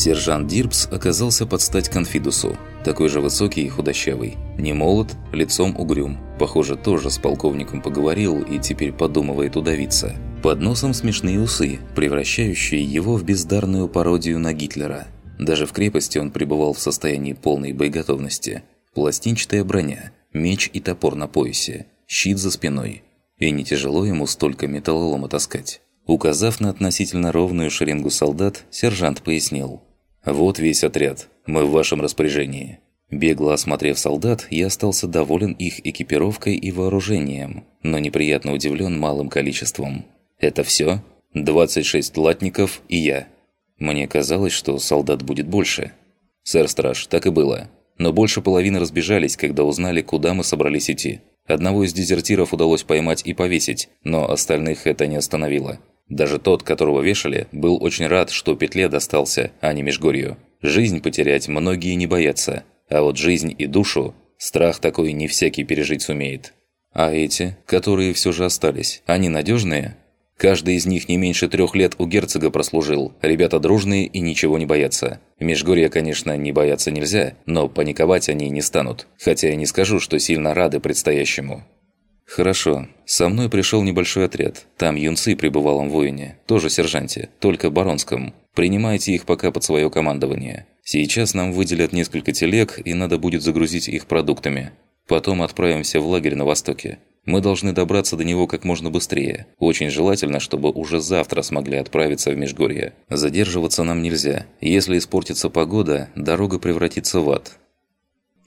Сержант Дирбс оказался под стать конфидусу. Такой же высокий и худощавый. Не молод, лицом угрюм. Похоже, тоже с полковником поговорил и теперь подумывает удавиться. Под носом смешные усы, превращающие его в бездарную пародию на Гитлера. Даже в крепости он пребывал в состоянии полной боеготовности. Пластинчатая броня, меч и топор на поясе, щит за спиной. И не тяжело ему столько металлолома таскать. Указав на относительно ровную шеренгу солдат, сержант пояснил. «Вот весь отряд. Мы в вашем распоряжении». Бегло осмотрев солдат, я остался доволен их экипировкой и вооружением, но неприятно удивлен малым количеством. «Это все? 26 латников и я». Мне казалось, что солдат будет больше. «Сэр Страж, так и было. Но больше половины разбежались, когда узнали, куда мы собрались идти. Одного из дезертиров удалось поймать и повесить, но остальных это не остановило. Даже тот, которого вешали, был очень рад, что петле достался, а не Межгорью. Жизнь потерять многие не боятся, а вот жизнь и душу страх такой не всякий пережить сумеет. А эти, которые все же остались, они надежные? Каждый из них не меньше трех лет у герцога прослужил. Ребята дружные и ничего не боятся. Межгорья, конечно, не бояться нельзя, но паниковать они не станут. Хотя я не скажу, что сильно рады предстоящему. «Хорошо. Со мной пришел небольшой отряд. Там юнцы при бывалом воине, тоже сержанте, только баронском. Принимайте их пока под свое командование. Сейчас нам выделят несколько телег, и надо будет загрузить их продуктами. Потом отправимся в лагерь на востоке. Мы должны добраться до него как можно быстрее. Очень желательно, чтобы уже завтра смогли отправиться в Межгорье. Задерживаться нам нельзя. Если испортится погода, дорога превратится в ад.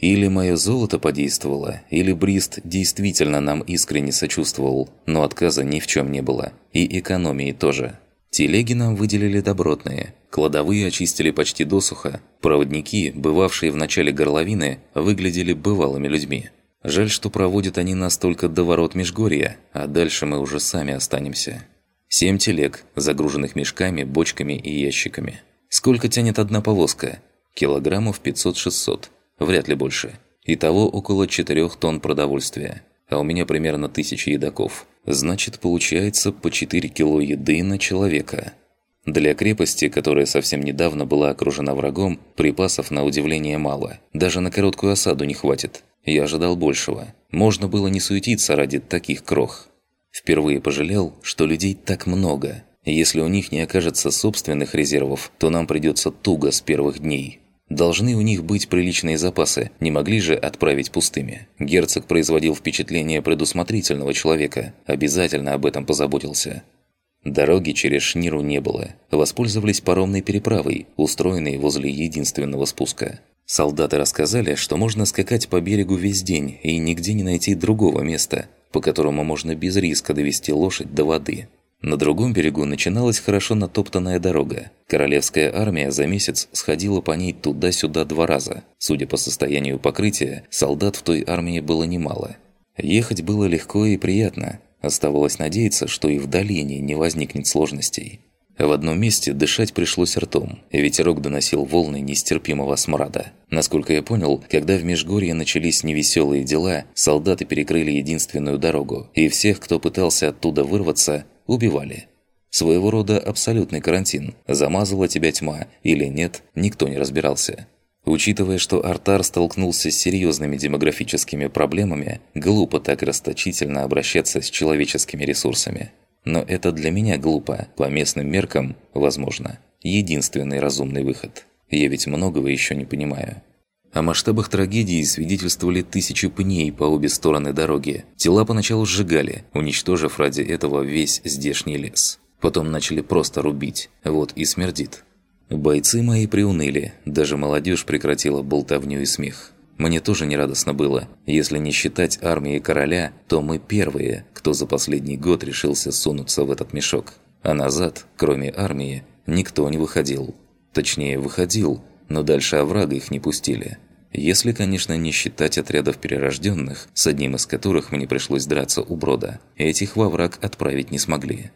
Или мое золото подействовало, или Брист действительно нам искренне сочувствовал, но отказа ни в чем не было. И экономии тоже. Телеги нам выделили добротные, кладовые очистили почти досуха, проводники, бывавшие в начале горловины, выглядели бывалыми людьми. Жаль, что проводят они нас только до ворот Межгорья, а дальше мы уже сами останемся. Семь телег, загруженных мешками, бочками и ящиками. Сколько тянет одна повозка? Килограммов 500-600 вряд ли больше. Итого около 4 тонн продовольствия, а у меня примерно тысяча едоков. Значит, получается по 4 кило еды на человека. Для крепости, которая совсем недавно была окружена врагом, припасов на удивление мало. Даже на короткую осаду не хватит. Я ожидал большего. Можно было не суетиться ради таких крох. Впервые пожалел, что людей так много. Если у них не окажется собственных резервов, то нам придется туго с первых дней. Должны у них быть приличные запасы, не могли же отправить пустыми. Герцог производил впечатление предусмотрительного человека, обязательно об этом позаботился. Дороги через Шниру не было. Воспользовались паромной переправой, устроенной возле единственного спуска. Солдаты рассказали, что можно скакать по берегу весь день и нигде не найти другого места, по которому можно без риска довести лошадь до воды. На другом берегу начиналась хорошо натоптанная дорога. Королевская армия за месяц сходила по ней туда-сюда два раза. Судя по состоянию покрытия, солдат в той армии было немало. Ехать было легко и приятно. Оставалось надеяться, что и в долине не возникнет сложностей. В одном месте дышать пришлось ртом, ветерок доносил волны нестерпимого смрада. Насколько я понял, когда в Межгорье начались невеселые дела, солдаты перекрыли единственную дорогу, и всех, кто пытался оттуда вырваться, убивали. Своего рода абсолютный карантин. Замазала тебя тьма или нет, никто не разбирался. Учитывая, что Артар столкнулся с серьезными демографическими проблемами, глупо так расточительно обращаться с человеческими ресурсами. Но это для меня глупо, по местным меркам, возможно, единственный разумный выход. Я ведь многого еще не понимаю. О масштабах трагедии свидетельствовали тысячи пней по обе стороны дороги. Тела поначалу сжигали, уничтожив ради этого весь здешний лес. Потом начали просто рубить. Вот и смердит. Бойцы мои приуныли, даже молодежь прекратила болтовню и смех. Мне тоже нерадостно было. Если не считать армии короля, то мы первые, кто за последний год решился сунуться в этот мешок. А назад, кроме армии, никто не выходил. Точнее, выходил, но дальше оврага их не пустили. Если, конечно, не считать отрядов перерожденных, с одним из которых мне пришлось драться у брода, этих во враг отправить не смогли.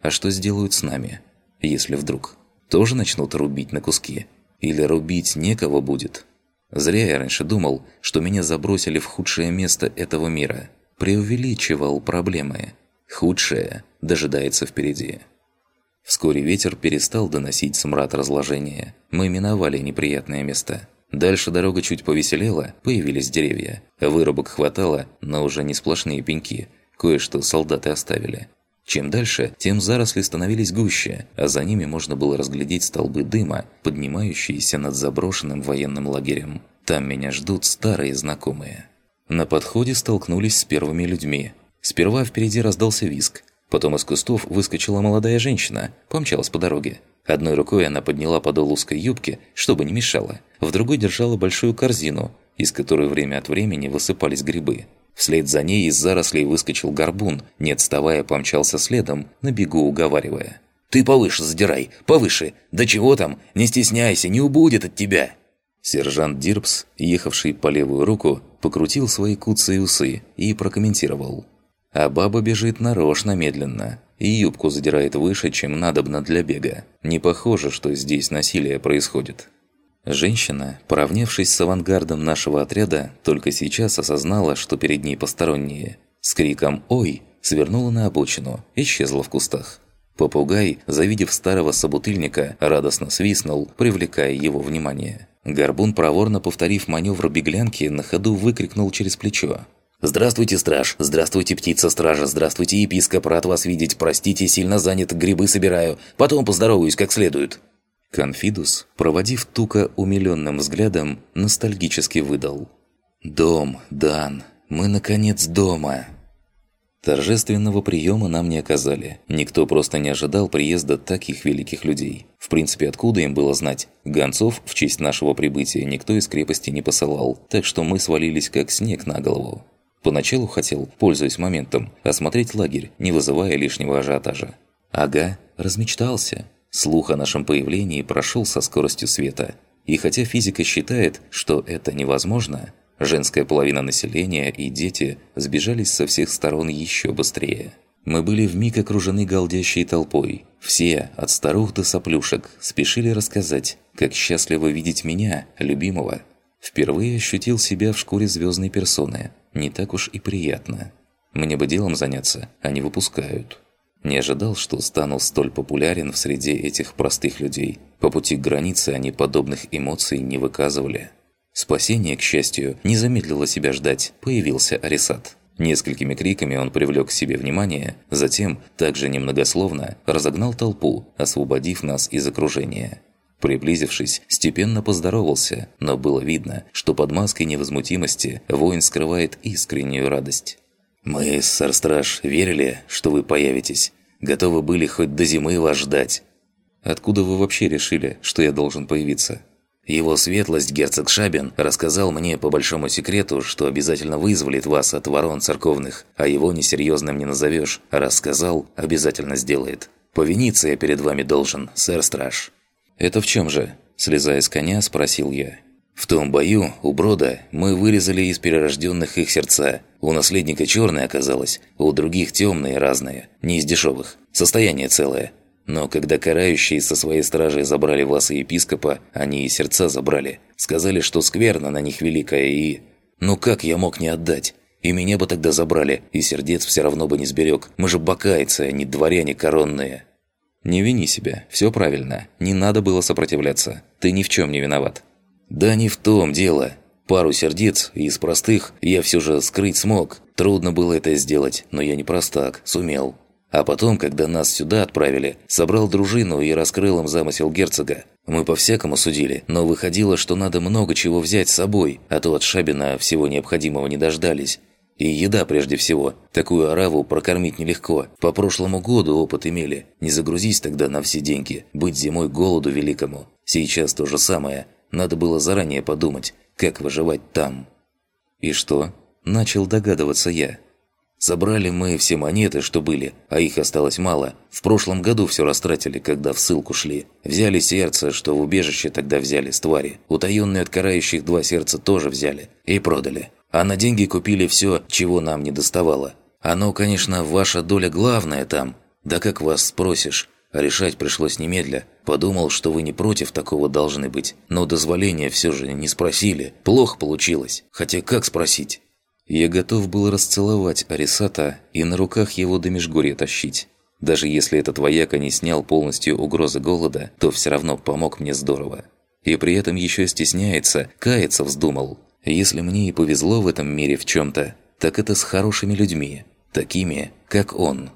А что сделают с нами, если вдруг? Тоже начнут рубить на куски? Или рубить некого будет? Зря я раньше думал, что меня забросили в худшее место этого мира. Преувеличивал проблемы. Худшее дожидается впереди. Вскоре ветер перестал доносить смрад разложения. Мы миновали неприятное место. Дальше дорога чуть повеселела, появились деревья. Вырубок хватало, но уже не сплошные пеньки. Кое-что солдаты оставили. Чем дальше, тем заросли становились гуще, а за ними можно было разглядеть столбы дыма, поднимающиеся над заброшенным военным лагерем. Там меня ждут старые знакомые. На подходе столкнулись с первыми людьми. Сперва впереди раздался виск. Потом из кустов выскочила молодая женщина, помчалась по дороге. Одной рукой она подняла подол узкой юбки, чтобы не мешало. В другой держала большую корзину, из которой время от времени высыпались грибы. Вслед за ней из зарослей выскочил горбун, не отставая помчался следом, на бегу уговаривая. «Ты повыше задирай, повыше! Да чего там? Не стесняйся, не убудет от тебя!» Сержант Дирбс, ехавший по левую руку, покрутил свои куцы и усы и прокомментировал. А баба бежит нарочно медленно и юбку задирает выше, чем надобно для бега. Не похоже, что здесь насилие происходит. Женщина, поравнявшись с авангардом нашего отряда, только сейчас осознала, что перед ней посторонние. С криком «Ой!» свернула на обочину, исчезла в кустах. Попугай, завидев старого собутыльника, радостно свистнул, привлекая его внимание. Горбун, проворно повторив маневр беглянки, на ходу выкрикнул через плечо. «Здравствуйте, страж! Здравствуйте, птица-стража! Здравствуйте, епископ! Рад вас видеть! Простите, сильно занят, грибы собираю. Потом поздороваюсь как следует!» Конфидус, проводив Тука умиленным взглядом, ностальгически выдал. «Дом, Дан, мы, наконец, дома!» Торжественного приема нам не оказали. Никто просто не ожидал приезда таких великих людей. В принципе, откуда им было знать? Гонцов в честь нашего прибытия никто из крепости не посылал, так что мы свалились как снег на голову. Поначалу хотел, пользуясь моментом, осмотреть лагерь, не вызывая лишнего ажиотажа. Ага, размечтался. Слух о нашем появлении прошел со скоростью света. И хотя физика считает, что это невозможно, женская половина населения и дети сбежались со всех сторон еще быстрее. Мы были вмиг окружены голдящей толпой. Все, от старух до соплюшек, спешили рассказать, как счастливо видеть меня, любимого. Впервые ощутил себя в шкуре звездной персоны. Не так уж и приятно. Мне бы делом заняться, а не выпускают. Не ожидал, что стану столь популярен в среде этих простых людей. По пути к границе они подобных эмоций не выказывали. Спасение, к счастью, не замедлило себя ждать. Появился Арисат. Несколькими криками он привлек к себе внимание, затем, также немногословно, разогнал толпу, освободив нас из окружения. Приблизившись, степенно поздоровался, но было видно, что под маской невозмутимости воин скрывает искреннюю радость. «Мы, сэр-страж, верили, что вы появитесь. Готовы были хоть до зимы вас ждать». «Откуда вы вообще решили, что я должен появиться?» «Его светлость, герцог Шабин, рассказал мне по большому секрету, что обязательно вызволит вас от ворон церковных, а его несерьезным не назовешь, а рассказал, обязательно сделает. Повиниться я перед вами должен, сэр-страж». «Это в чем же?» – слезая с коня, спросил я. В том бою у Брода мы вырезали из перерожденных их сердца. У наследника черное оказалось, у других темные разные, не из дешевых. Состояние целое. Но когда карающие со своей стражей забрали вас и епископа, они и сердца забрали. Сказали, что скверно на них великая и... Ну как я мог не отдать? И меня бы тогда забрали, и сердец все равно бы не сберег. Мы же бакайцы, а не дворяне коронные. Не вини себя, все правильно. Не надо было сопротивляться. Ты ни в чем не виноват. «Да не в том дело. Пару сердец из простых я все же скрыть смог. Трудно было это сделать, но я не простак, сумел. А потом, когда нас сюда отправили, собрал дружину и раскрыл им замысел герцога. Мы по-всякому судили, но выходило, что надо много чего взять с собой, а то от Шабина всего необходимого не дождались. И еда прежде всего. Такую ораву прокормить нелегко. По прошлому году опыт имели. Не загрузись тогда на все деньги. Быть зимой голоду великому. Сейчас то же самое. Надо было заранее подумать, как выживать там. И что? Начал догадываться я. Забрали мы все монеты, что были, а их осталось мало. В прошлом году все растратили, когда в ссылку шли. Взяли сердце, что в убежище тогда взяли с твари. Утаенные от карающих два сердца тоже взяли. И продали. А на деньги купили все, чего нам не доставало. Оно, конечно, ваша доля главная там. Да как вас спросишь? Решать пришлось немедля. Подумал, что вы не против такого должны быть. Но дозволения все же не спросили. Плохо получилось. Хотя как спросить? Я готов был расцеловать Арисата и на руках его до Межгорья тащить. Даже если этот вояка не снял полностью угрозы голода, то все равно помог мне здорово. И при этом еще стесняется, каяться вздумал. Если мне и повезло в этом мире в чем-то, так это с хорошими людьми, такими, как он.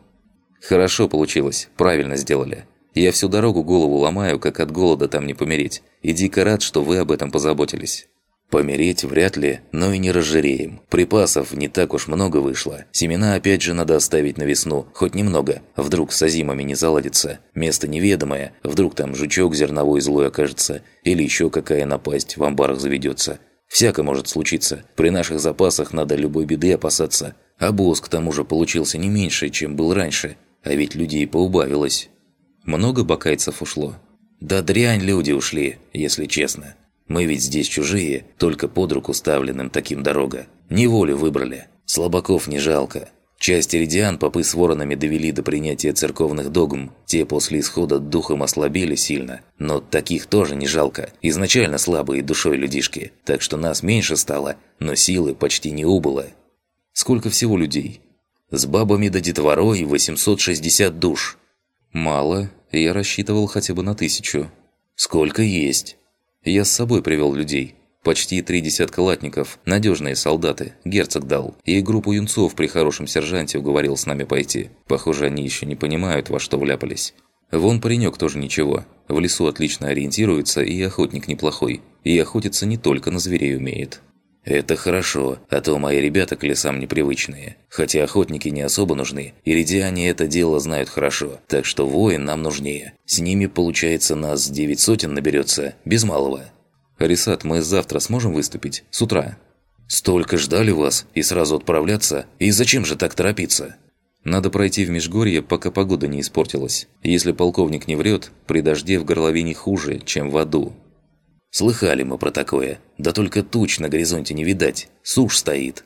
Хорошо получилось, правильно сделали. Я всю дорогу голову ломаю, как от голода там не помереть. И дико рад, что вы об этом позаботились. Помереть вряд ли, но и не разжиреем. Припасов не так уж много вышло. Семена опять же надо оставить на весну, хоть немного. Вдруг с озимами не заладится. Место неведомое, вдруг там жучок зерновой злой окажется. Или еще какая напасть в амбарах заведется. Всяко может случиться. При наших запасах надо любой беды опасаться. А босс к тому же получился не меньше, чем был раньше. А ведь людей поубавилось. Много бакайцев ушло. Да дрянь люди ушли, если честно. Мы ведь здесь чужие, только под руку ставленным таким дорога. Неволю выбрали. Слабаков не жалко. Часть иридиан попы с воронами довели до принятия церковных догм. Те после исхода духом ослабели сильно. Но таких тоже не жалко. Изначально слабые душой людишки. Так что нас меньше стало, но силы почти не убыло. Сколько всего людей? С бабами до детворой 860 душ. Мало, я рассчитывал хотя бы на тысячу. Сколько есть. Я с собой привел людей. Почти три десятка латников, надежные солдаты, герцог дал. И группу юнцов при хорошем сержанте уговорил с нами пойти. Похоже, они еще не понимают, во что вляпались. Вон паренек тоже ничего. В лесу отлично ориентируется и охотник неплохой. И охотиться не только на зверей умеет. «Это хорошо, а то мои ребята к лесам непривычные. Хотя охотники не особо нужны, и редиане это дело знают хорошо, так что воин нам нужнее. С ними, получается, нас девять сотен наберется, без малого». «Арисат, мы завтра сможем выступить? С утра?» «Столько ждали вас, и сразу отправляться? И зачем же так торопиться?» Надо пройти в Межгорье, пока погода не испортилась. Если полковник не врет, при дожде в горловине хуже, чем в аду. Слыхали мы про такое. Да только туч на горизонте не видать. Сушь стоит.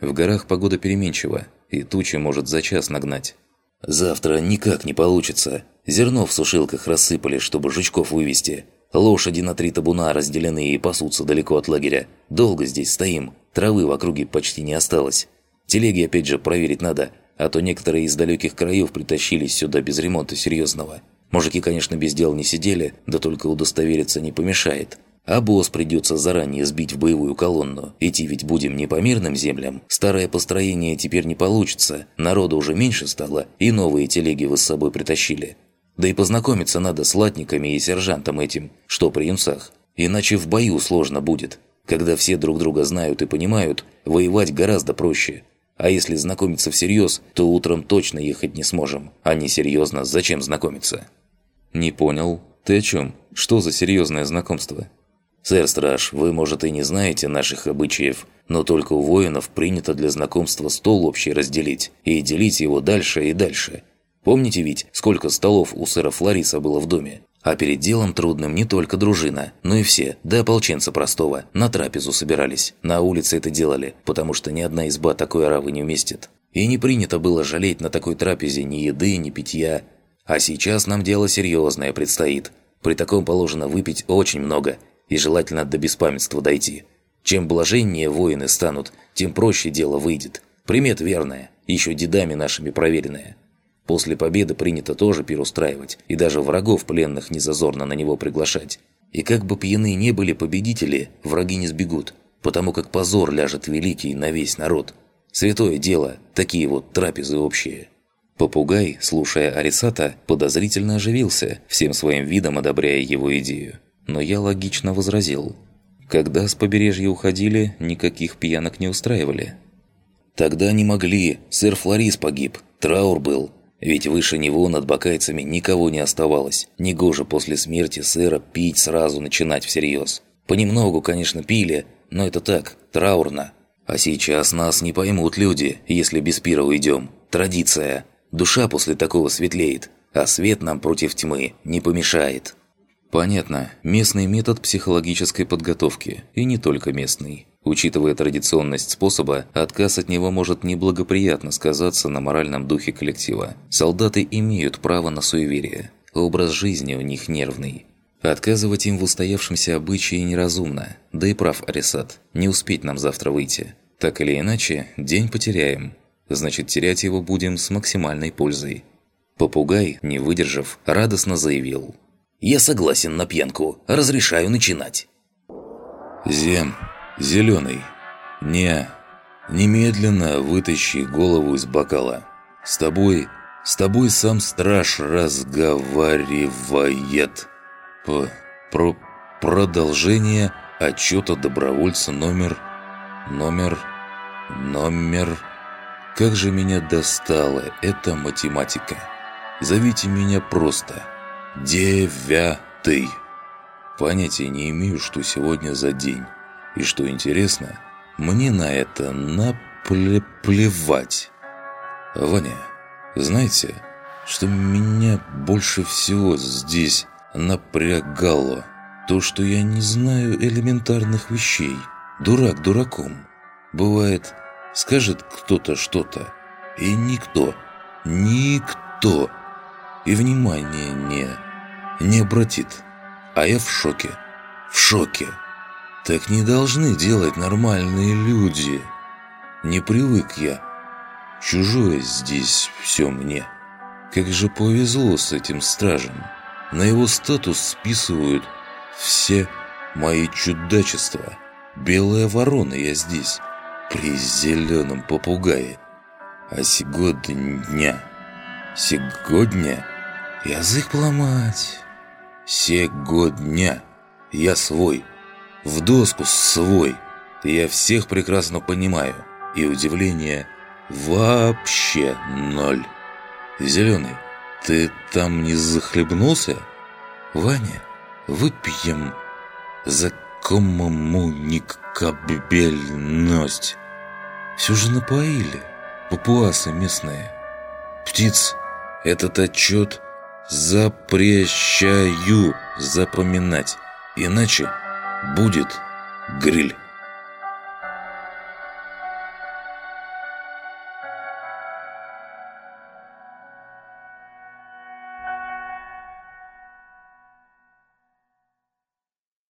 В горах погода переменчива, и тучи может за час нагнать. Завтра никак не получится. Зерно в сушилках рассыпали, чтобы жучков вывести. Лошади на три табуна разделены и пасутся далеко от лагеря. Долго здесь стоим. Травы в округе почти не осталось. Телеги опять же проверить надо, а то некоторые из далеких краев притащились сюда без ремонта серьезного. Мужики, конечно, без дел не сидели, да только удостовериться не помешает. А босс придется заранее сбить в боевую колонну. Идти ведь будем не по мирным землям. Старое построение теперь не получится. Народу уже меньше стало, и новые телеги вы с собой притащили. Да и познакомиться надо с латниками и сержантом этим, что при юнцах. Иначе в бою сложно будет. Когда все друг друга знают и понимают, воевать гораздо проще. А если знакомиться всерьез, то утром точно ехать не сможем. А не серьезно, зачем знакомиться? «Не понял. Ты о чем? Что за серьезное знакомство?» «Сэр Страж, вы, может, и не знаете наших обычаев, но только у воинов принято для знакомства стол общий разделить и делить его дальше и дальше. Помните ведь, сколько столов у сэра Флориса было в доме? А перед делом трудным не только дружина, но и все, да ополченца простого, на трапезу собирались. На улице это делали, потому что ни одна изба такой оравы не уместит. И не принято было жалеть на такой трапезе ни еды, ни питья, а сейчас нам дело серьезное предстоит. При таком положено выпить очень много и желательно до беспамятства дойти. Чем блаженнее воины станут, тем проще дело выйдет. Примет верная, еще дедами нашими проверенная. После победы принято тоже пир устраивать, и даже врагов пленных не зазорно на него приглашать. И как бы пьяны не были победители, враги не сбегут, потому как позор ляжет великий на весь народ. Святое дело, такие вот трапезы общие. Попугай, слушая Арисата, подозрительно оживился, всем своим видом одобряя его идею. Но я логично возразил. Когда с побережья уходили, никаких пьянок не устраивали. «Тогда не могли. Сэр Флорис погиб. Траур был. Ведь выше него над бакайцами никого не оставалось. Негоже после смерти сэра пить сразу начинать всерьез. Понемногу, конечно, пили, но это так, траурно. А сейчас нас не поймут люди, если без пира уйдем. Традиция. Душа после такого светлеет, а свет нам против тьмы не помешает. Понятно. Местный метод психологической подготовки. И не только местный. Учитывая традиционность способа, отказ от него может неблагоприятно сказаться на моральном духе коллектива. Солдаты имеют право на суеверие. Образ жизни у них нервный. Отказывать им в устоявшемся обычае неразумно. Да и прав Арисат. Не успеть нам завтра выйти. Так или иначе, день потеряем значит терять его будем с максимальной пользой. Попугай, не выдержав, радостно заявил. «Я согласен на пьянку. Разрешаю начинать». «Зем, зеленый, не, немедленно вытащи голову из бокала. С тобой, с тобой сам страж разговаривает. П про продолжение отчета добровольца номер... номер... номер... Как же меня достала эта математика. Зовите меня просто Девятый. Понятия не имею, что сегодня за день. И что интересно, мне на это наплевать. Ваня, знаете, что меня больше всего здесь напрягало? То, что я не знаю элементарных вещей. Дурак дураком. Бывает, скажет кто-то что-то, и никто, никто и внимания не, не обратит. А я в шоке. В шоке. Так не должны делать нормальные люди. Не привык я. Чужое здесь все мне. Как же повезло с этим стражем. На его статус списывают все мои чудачества. Белая ворона я здесь, при зеленом попугае. А сегодня... Сегодня... Язык поломать. Сегодня я свой в доску свой. Я всех прекрасно понимаю. И удивление вообще ноль. Зеленый, ты там не захлебнулся? Ваня, выпьем за коммуникабельность. Все же напоили, папуасы местные. Птиц, этот отчет запрещаю запоминать, иначе будет гриль.